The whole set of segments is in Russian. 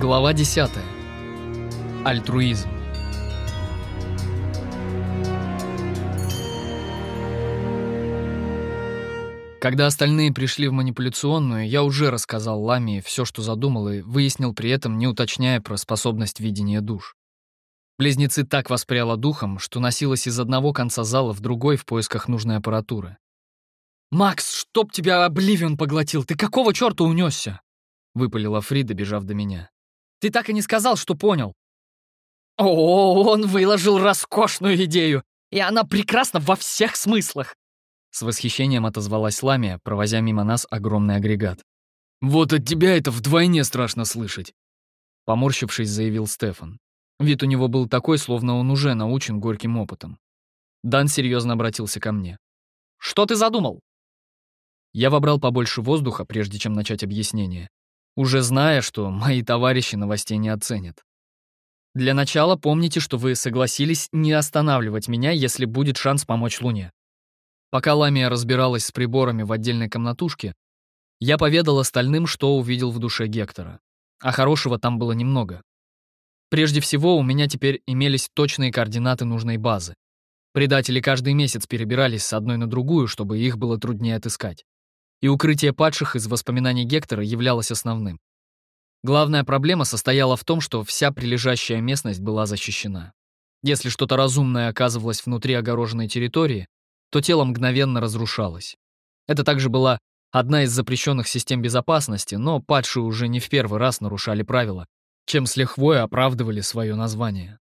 Глава 10. Альтруизм. Когда остальные пришли в манипуляционную, я уже рассказал Ламии все, что задумал, и выяснил при этом, не уточняя про способность видения душ. Близнецы так воспряла духом, что носилась из одного конца зала в другой в поисках нужной аппаратуры. «Макс, чтоб тебя Обливион поглотил! Ты какого черта унесся?» — выпалила Фрида, бежав до меня. «Ты так и не сказал, что понял». «О, он выложил роскошную идею, и она прекрасна во всех смыслах!» С восхищением отозвалась Ламия, провозя мимо нас огромный агрегат. «Вот от тебя это вдвойне страшно слышать!» Поморщившись, заявил Стефан. Вид у него был такой, словно он уже научен горьким опытом. Дан серьезно обратился ко мне. «Что ты задумал?» Я вобрал побольше воздуха, прежде чем начать объяснение, уже зная, что мои товарищи новостей не оценят. Для начала помните, что вы согласились не останавливать меня, если будет шанс помочь Луне. Пока Ламия разбиралась с приборами в отдельной комнатушке, я поведал остальным, что увидел в душе Гектора. А хорошего там было немного. Прежде всего, у меня теперь имелись точные координаты нужной базы. Предатели каждый месяц перебирались с одной на другую, чтобы их было труднее отыскать. И укрытие падших из воспоминаний Гектора являлось основным. Главная проблема состояла в том, что вся прилежащая местность была защищена. Если что-то разумное оказывалось внутри огороженной территории, то тело мгновенно разрушалось. Это также была одна из запрещенных систем безопасности, но падшие уже не в первый раз нарушали правила, чем с лихвой оправдывали свое название.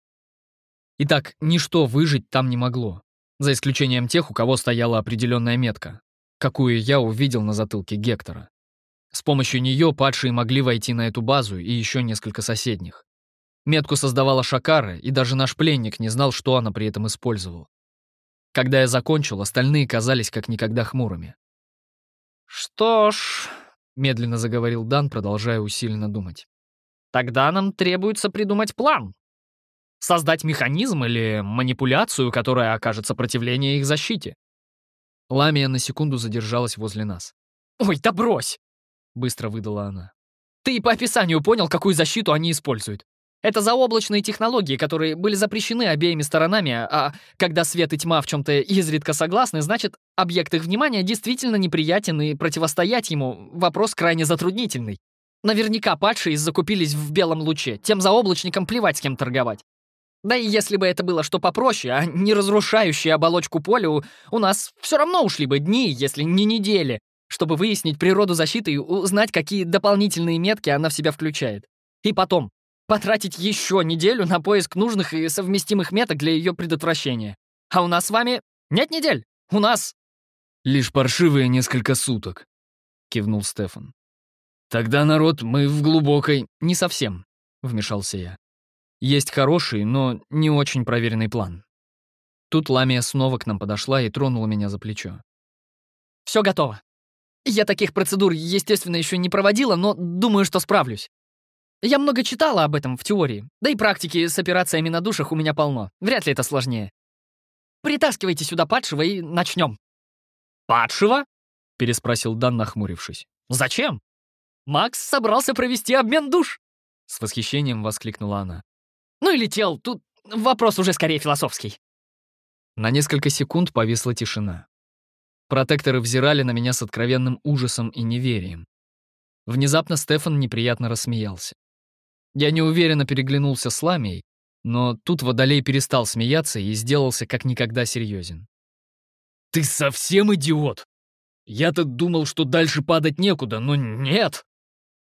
Итак, ничто выжить там не могло, за исключением тех, у кого стояла определенная метка, какую я увидел на затылке Гектора. С помощью нее падшие могли войти на эту базу и еще несколько соседних. Метку создавала Шакара, и даже наш пленник не знал, что она при этом использовала. Когда я закончил, остальные казались как никогда хмурыми. «Что ж», — медленно заговорил Дан, продолжая усиленно думать. Тогда нам требуется придумать план. Создать механизм или манипуляцию, которая окажет сопротивление их защите. Ламия на секунду задержалась возле нас. «Ой, да брось!» — быстро выдала она. «Ты и по описанию понял, какую защиту они используют. Это заоблачные технологии, которые были запрещены обеими сторонами, а когда свет и тьма в чем-то изредка согласны, значит, объект их внимания действительно неприятен, и противостоять ему — вопрос крайне затруднительный. Наверняка падшие закупились в белом луче, тем заоблачникам плевать с кем торговать. Да и если бы это было что попроще, а не разрушающее оболочку поля, у, у нас все равно ушли бы дни, если не недели, чтобы выяснить природу защиты и узнать, какие дополнительные метки она в себя включает. И потом, потратить еще неделю на поиск нужных и совместимых меток для ее предотвращения. А у нас с вами нет недель. У нас... «Лишь паршивые несколько суток», — кивнул Стефан. «Тогда, народ, мы в глубокой...» «Не совсем», — вмешался я. «Есть хороший, но не очень проверенный план». Тут Ламия снова к нам подошла и тронула меня за плечо. «Все готово. Я таких процедур, естественно, еще не проводила, но думаю, что справлюсь. Я много читала об этом в теории, да и практики с операциями на душах у меня полно. Вряд ли это сложнее. Притаскивайте сюда падшего и начнем». «Падшего?» — переспросил Дан, нахмурившись. «Зачем?» Макс собрался провести обмен душ!» С восхищением воскликнула она. «Ну и летел, тут вопрос уже скорее философский». На несколько секунд повисла тишина. Протекторы взирали на меня с откровенным ужасом и неверием. Внезапно Стефан неприятно рассмеялся. Я неуверенно переглянулся с Ламией, но тут Водолей перестал смеяться и сделался как никогда серьезен. «Ты совсем идиот! Я-то думал, что дальше падать некуда, но нет!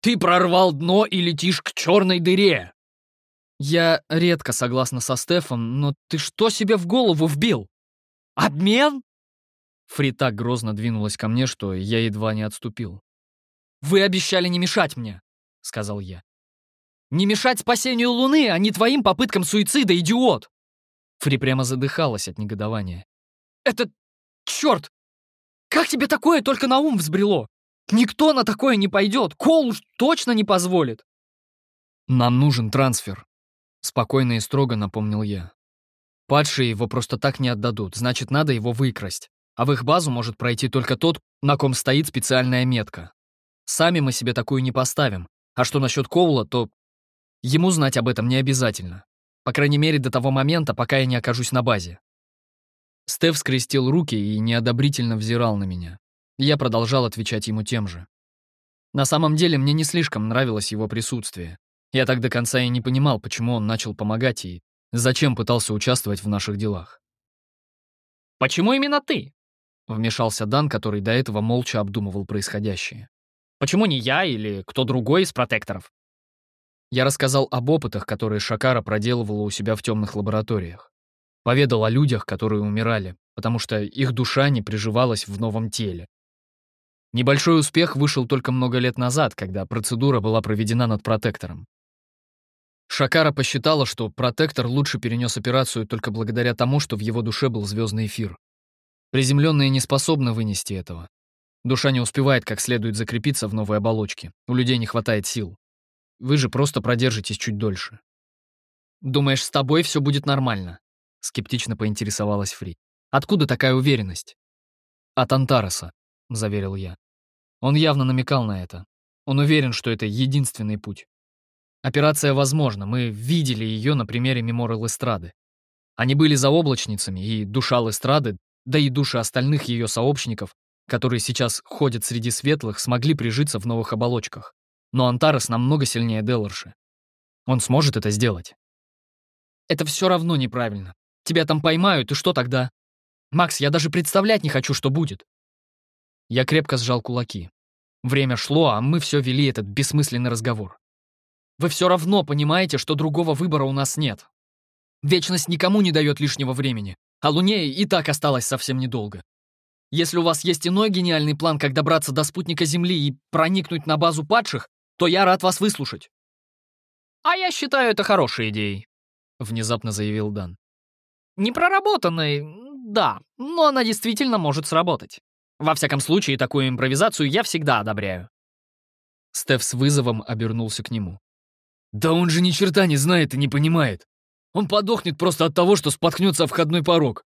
Ты прорвал дно и летишь к черной дыре!» «Я редко согласна со Стефом, но ты что себе в голову вбил? Обмен?» Фри так грозно двинулась ко мне, что я едва не отступил. «Вы обещали не мешать мне», — сказал я. «Не мешать спасению Луны, а не твоим попыткам суицида, идиот!» Фри прямо задыхалась от негодования. «Это... черт! Как тебе такое только на ум взбрело? Никто на такое не пойдет. Кол уж точно не позволит. Нам нужен трансфер. Спокойно и строго напомнил я. Падшие его просто так не отдадут, значит, надо его выкрасть. А в их базу может пройти только тот, на ком стоит специальная метка. Сами мы себе такую не поставим. А что насчет Коула, то... Ему знать об этом не обязательно. По крайней мере, до того момента, пока я не окажусь на базе. Стеф скрестил руки и неодобрительно взирал на меня. Я продолжал отвечать ему тем же. На самом деле, мне не слишком нравилось его присутствие. Я так до конца и не понимал, почему он начал помогать и зачем пытался участвовать в наших делах. «Почему именно ты?» — вмешался Дан, который до этого молча обдумывал происходящее. «Почему не я или кто другой из протекторов?» Я рассказал об опытах, которые Шакара проделывала у себя в темных лабораториях. Поведал о людях, которые умирали, потому что их душа не приживалась в новом теле. Небольшой успех вышел только много лет назад, когда процедура была проведена над протектором. Шакара посчитала, что протектор лучше перенес операцию только благодаря тому, что в его душе был звездный эфир. Приземленные не способны вынести этого. Душа не успевает как следует закрепиться в новой оболочке. У людей не хватает сил. Вы же просто продержитесь чуть дольше. «Думаешь, с тобой все будет нормально?» — скептично поинтересовалась Фри. «Откуда такая уверенность?» «От Антареса», — заверил я. Он явно намекал на это. Он уверен, что это единственный путь. Операция возможна, мы видели ее на примере Меморы Лестрады. Они были заоблачницами, и душа Лестрады, да и души остальных ее сообщников, которые сейчас ходят среди светлых, смогли прижиться в новых оболочках. Но Антарес намного сильнее Деларши. Он сможет это сделать. Это все равно неправильно. Тебя там поймают, и что тогда? Макс, я даже представлять не хочу, что будет. Я крепко сжал кулаки. Время шло, а мы все вели этот бессмысленный разговор. Вы все равно понимаете, что другого выбора у нас нет. Вечность никому не дает лишнего времени, а Луне и так осталось совсем недолго. Если у вас есть иной гениальный план, как добраться до спутника Земли и проникнуть на базу падших, то я рад вас выслушать. А я считаю это хорошей идеей, внезапно заявил Дан. Непроработанной, да, но она действительно может сработать. Во всяком случае, такую импровизацию я всегда одобряю. Стеф с вызовом обернулся к нему. «Да он же ни черта не знает и не понимает. Он подохнет просто от того, что споткнется о входной порог».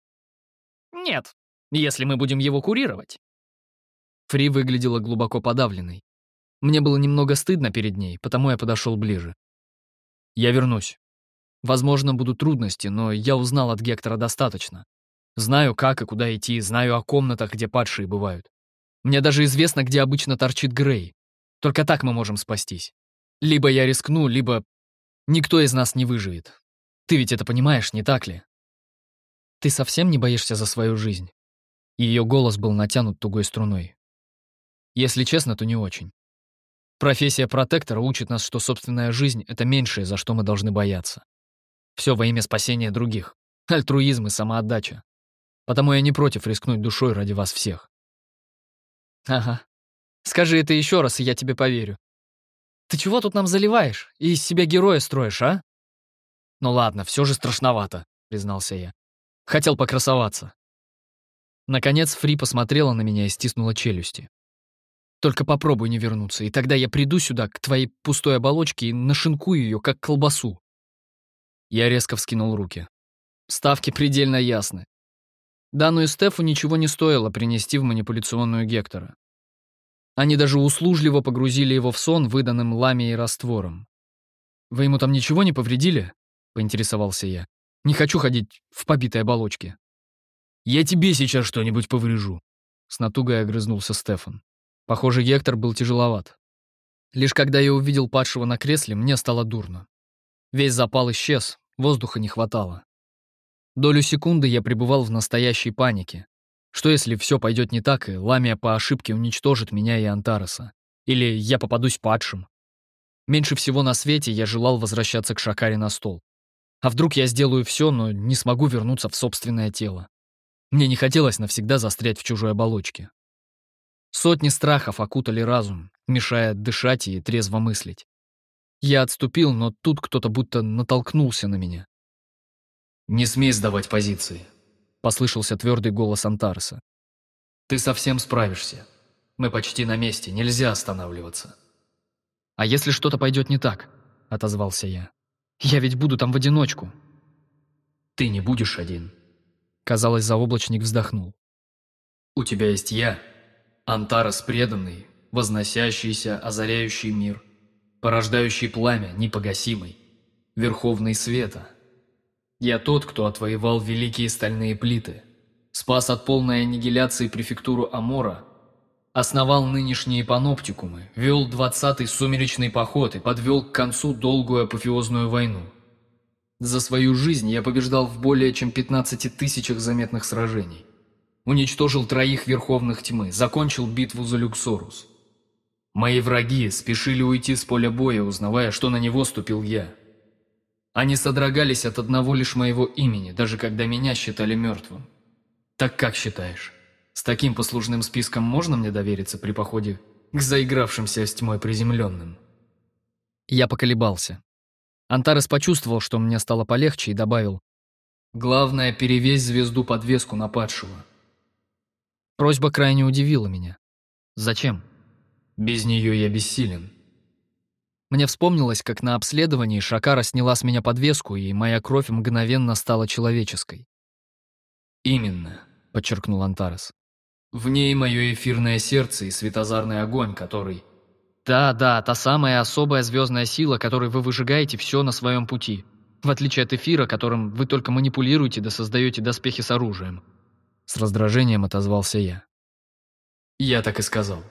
«Нет, если мы будем его курировать». Фри выглядела глубоко подавленной. Мне было немного стыдно перед ней, потому я подошел ближе. «Я вернусь. Возможно, будут трудности, но я узнал от Гектора достаточно. Знаю, как и куда идти, знаю о комнатах, где падшие бывают. Мне даже известно, где обычно торчит Грей. Только так мы можем спастись. Либо я рискну, либо никто из нас не выживет. Ты ведь это понимаешь, не так ли? Ты совсем не боишься за свою жизнь? Ее голос был натянут тугой струной. Если честно, то не очень. Профессия протектора учит нас, что собственная жизнь — это меньшее, за что мы должны бояться. Все во имя спасения других. Альтруизм и самоотдача. Потому я не против рискнуть душой ради вас всех. Ага. Скажи это еще раз, и я тебе поверю. Ты чего тут нам заливаешь? И из себя героя строишь, а? Ну ладно, все же страшновато, признался я. Хотел покрасоваться. Наконец Фри посмотрела на меня и стиснула челюсти. Только попробуй не вернуться, и тогда я приду сюда, к твоей пустой оболочке, и нашинкую ее, как колбасу. Я резко вскинул руки. Ставки предельно ясны. Дану и Стефу ничего не стоило принести в манипуляционную Гектора. Они даже услужливо погрузили его в сон, выданным ламией раствором. «Вы ему там ничего не повредили?» — поинтересовался я. «Не хочу ходить в побитой оболочке». «Я тебе сейчас что-нибудь поврежу», — с натугой огрызнулся Стефан. Похоже, Гектор был тяжеловат. Лишь когда я увидел падшего на кресле, мне стало дурно. Весь запал исчез, воздуха не хватало. Долю секунды я пребывал в настоящей панике. Что если все пойдет не так, и Ламия по ошибке уничтожит меня и Антареса? Или я попадусь падшим? Меньше всего на свете я желал возвращаться к Шакаре на стол. А вдруг я сделаю все, но не смогу вернуться в собственное тело? Мне не хотелось навсегда застрять в чужой оболочке. Сотни страхов окутали разум, мешая дышать и трезво мыслить. Я отступил, но тут кто-то будто натолкнулся на меня. «Не смей сдавать позиции», — послышался твердый голос Антарса. «Ты совсем справишься. Мы почти на месте, нельзя останавливаться». «А если что-то пойдет не так?» — отозвался я. «Я ведь буду там в одиночку». «Ты не будешь один». Казалось, заоблачник вздохнул. «У тебя есть я, Антарес преданный, возносящийся, озаряющий мир, порождающий пламя непогасимый. Верховный Света. Я тот, кто отвоевал великие стальные плиты, спас от полной аннигиляции префектуру Амора, основал нынешние паноптикумы, вел двадцатый сумеречный поход и подвел к концу долгую апофеозную войну. За свою жизнь я побеждал в более чем 15 тысячах заметных сражений. Уничтожил троих Верховных Тьмы, закончил битву за Люксорус. Мои враги спешили уйти с поля боя, узнавая, что на него ступил я. Они содрогались от одного лишь моего имени, даже когда меня считали мертвым. Так как считаешь, с таким послужным списком можно мне довериться при походе к заигравшимся с тьмой приземленным? Я поколебался. Антарес почувствовал, что мне стало полегче, и добавил. «Главное, перевесь звезду-подвеску на падшего». Просьба крайне удивила меня. «Зачем?» «Без нее я бессилен». Мне вспомнилось, как на обследовании Шакара сняла с меня подвеску, и моя кровь мгновенно стала человеческой. «Именно», — подчеркнул Антарес. «В ней мое эфирное сердце и светозарный огонь, который...» Да, да, та самая особая звездная сила, которой вы выжигаете все на своем пути. В отличие от эфира, которым вы только манипулируете да создаете доспехи с оружием. С раздражением отозвался я. Я так и сказал.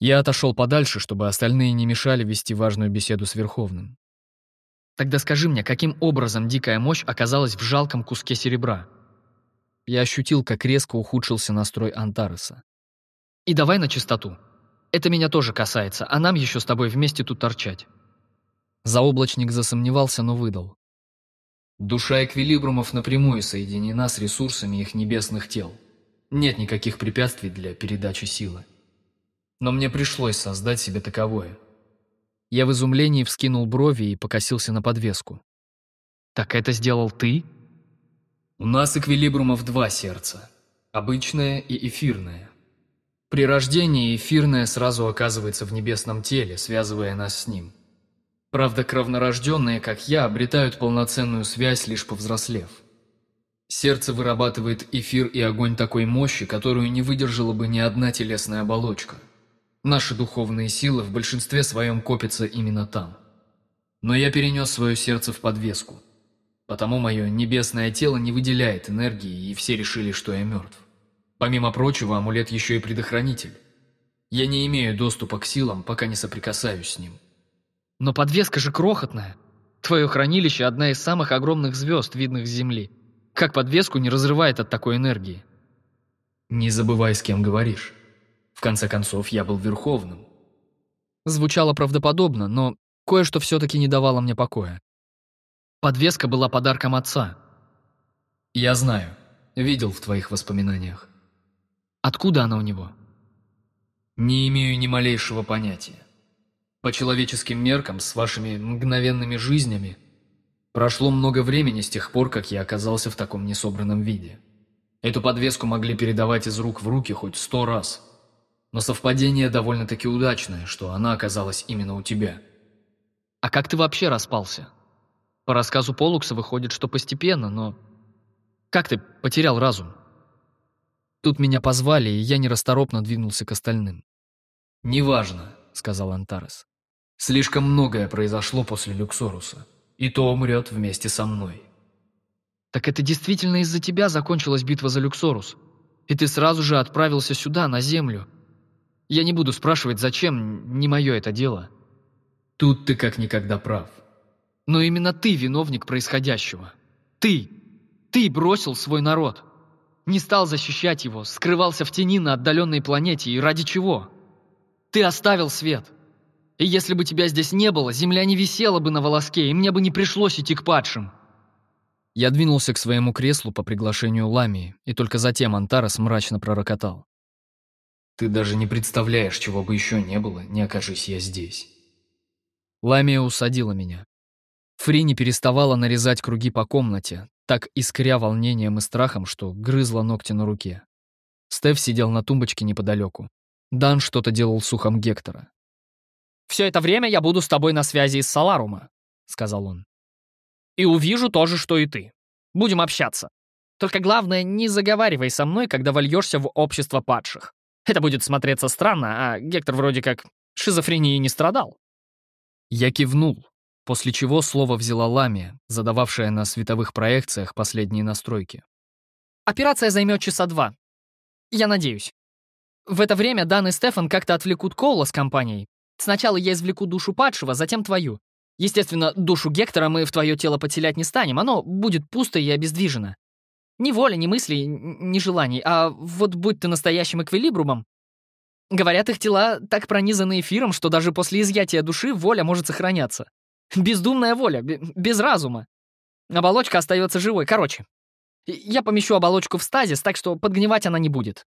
Я отошел подальше, чтобы остальные не мешали вести важную беседу с Верховным. Тогда скажи мне, каким образом дикая мощь оказалась в жалком куске серебра? Я ощутил, как резко ухудшился настрой Антареса. И давай на чистоту. Это меня тоже касается, а нам еще с тобой вместе тут торчать». Заоблачник засомневался, но выдал. «Душа эквилибрумов напрямую соединена с ресурсами их небесных тел. Нет никаких препятствий для передачи силы. Но мне пришлось создать себе таковое». Я в изумлении вскинул брови и покосился на подвеску. «Так это сделал ты?» «У нас эквилибрумов два сердца. Обычное и эфирное. При рождении эфирное сразу оказывается в небесном теле, связывая нас с ним. Правда, кровнорожденные, как я, обретают полноценную связь, лишь повзрослев. Сердце вырабатывает эфир и огонь такой мощи, которую не выдержала бы ни одна телесная оболочка. Наши духовные силы в большинстве своем копятся именно там. Но я перенес свое сердце в подвеску. Потому мое небесное тело не выделяет энергии, и все решили, что я мертв. Помимо прочего, амулет еще и предохранитель. Я не имею доступа к силам, пока не соприкасаюсь с ним. Но подвеска же крохотная. Твое хранилище – одна из самых огромных звезд, видных с Земли. Как подвеску не разрывает от такой энергии? Не забывай, с кем говоришь. В конце концов, я был Верховным. Звучало правдоподобно, но кое-что все-таки не давало мне покоя. Подвеска была подарком отца. Я знаю. Видел в твоих воспоминаниях. Откуда она у него? Не имею ни малейшего понятия. По человеческим меркам, с вашими мгновенными жизнями, прошло много времени с тех пор, как я оказался в таком несобранном виде. Эту подвеску могли передавать из рук в руки хоть сто раз. Но совпадение довольно-таки удачное, что она оказалась именно у тебя. А как ты вообще распался? По рассказу Полукса выходит, что постепенно, но... Как ты потерял разум? Тут меня позвали, и я нерасторопно двинулся к остальным. «Неважно», — сказал Антарес. «Слишком многое произошло после Люксоруса, и то умрет вместе со мной». «Так это действительно из-за тебя закончилась битва за Люксорус, и ты сразу же отправился сюда, на Землю. Я не буду спрашивать, зачем, не мое это дело». «Тут ты как никогда прав». «Но именно ты виновник происходящего. Ты! Ты бросил свой народ!» Не стал защищать его, скрывался в тени на отдаленной планете. И ради чего? Ты оставил свет. И если бы тебя здесь не было, земля не висела бы на волоске, и мне бы не пришлось идти к падшим. Я двинулся к своему креслу по приглашению Ламии, и только затем Антарес мрачно пророкотал. «Ты даже не представляешь, чего бы еще не было, не окажись я здесь». Ламия усадила меня. Фри не переставала нарезать круги по комнате, так искря волнением и страхом, что грызла ногти на руке. Стеф сидел на тумбочке неподалеку. Дан что-то делал с ухом Гектора. «Все это время я буду с тобой на связи из Саларума», — сказал он. «И увижу то же, что и ты. Будем общаться. Только главное, не заговаривай со мной, когда вольешься в общество падших. Это будет смотреться странно, а Гектор вроде как шизофренией не страдал». Я кивнул, После чего слово взяла Ламия, задававшая на световых проекциях последние настройки. Операция займет часа два. Я надеюсь. В это время Дан и Стефан как-то отвлекут Коула с компанией. Сначала я извлеку душу падшего, затем твою. Естественно, душу Гектора мы в твое тело подселять не станем, оно будет пусто и обездвижено. Ни воли, ни мыслей, ни желаний, а вот будь ты настоящим эквилибрумом. Говорят, их тела так пронизаны эфиром, что даже после изъятия души воля может сохраняться. Бездумная воля, без разума. Оболочка остается живой. Короче, я помещу оболочку в стазис, так что подгнивать она не будет.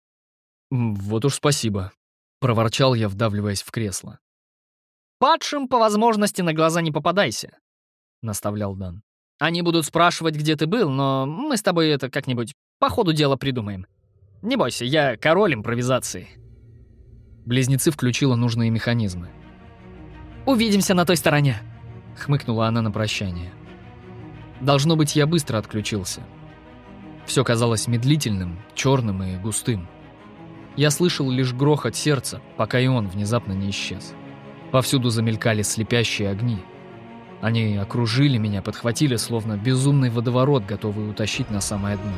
«Вот уж спасибо», — проворчал я, вдавливаясь в кресло. «Падшим по возможности на глаза не попадайся», — наставлял Дан. «Они будут спрашивать, где ты был, но мы с тобой это как-нибудь по ходу дела придумаем. Не бойся, я король импровизации». Близнецы включила нужные механизмы. «Увидимся на той стороне», — хмыкнула она на прощание. Должно быть, я быстро отключился. Все казалось медлительным, черным и густым. Я слышал лишь грохот сердца, пока и он внезапно не исчез. Повсюду замелькали слепящие огни. Они окружили меня, подхватили, словно безумный водоворот, готовый утащить на самое дно.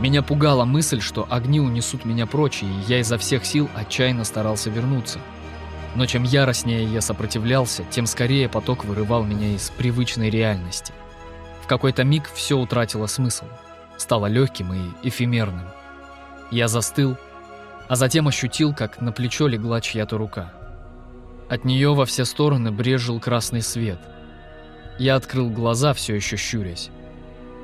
Меня пугала мысль, что огни унесут меня прочь, и я изо всех сил отчаянно старался вернуться. Но чем яростнее я сопротивлялся, тем скорее поток вырывал меня из привычной реальности. В какой-то миг все утратило смысл, стало легким и эфемерным. Я застыл, а затем ощутил, как на плечо легла чья-то рука. От нее во все стороны брежил красный свет. Я открыл глаза, все еще щурясь.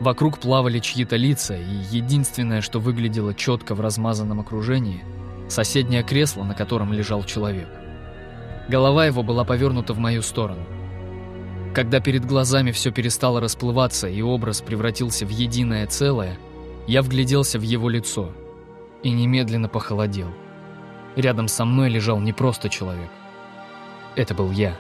Вокруг плавали чьи-то лица, и единственное, что выглядело четко в размазанном окружении — соседнее кресло, на котором лежал человек. Голова его была повернута в мою сторону. Когда перед глазами все перестало расплываться и образ превратился в единое целое, я вгляделся в его лицо — и немедленно похолодел. Рядом со мной лежал не просто человек. Это был я.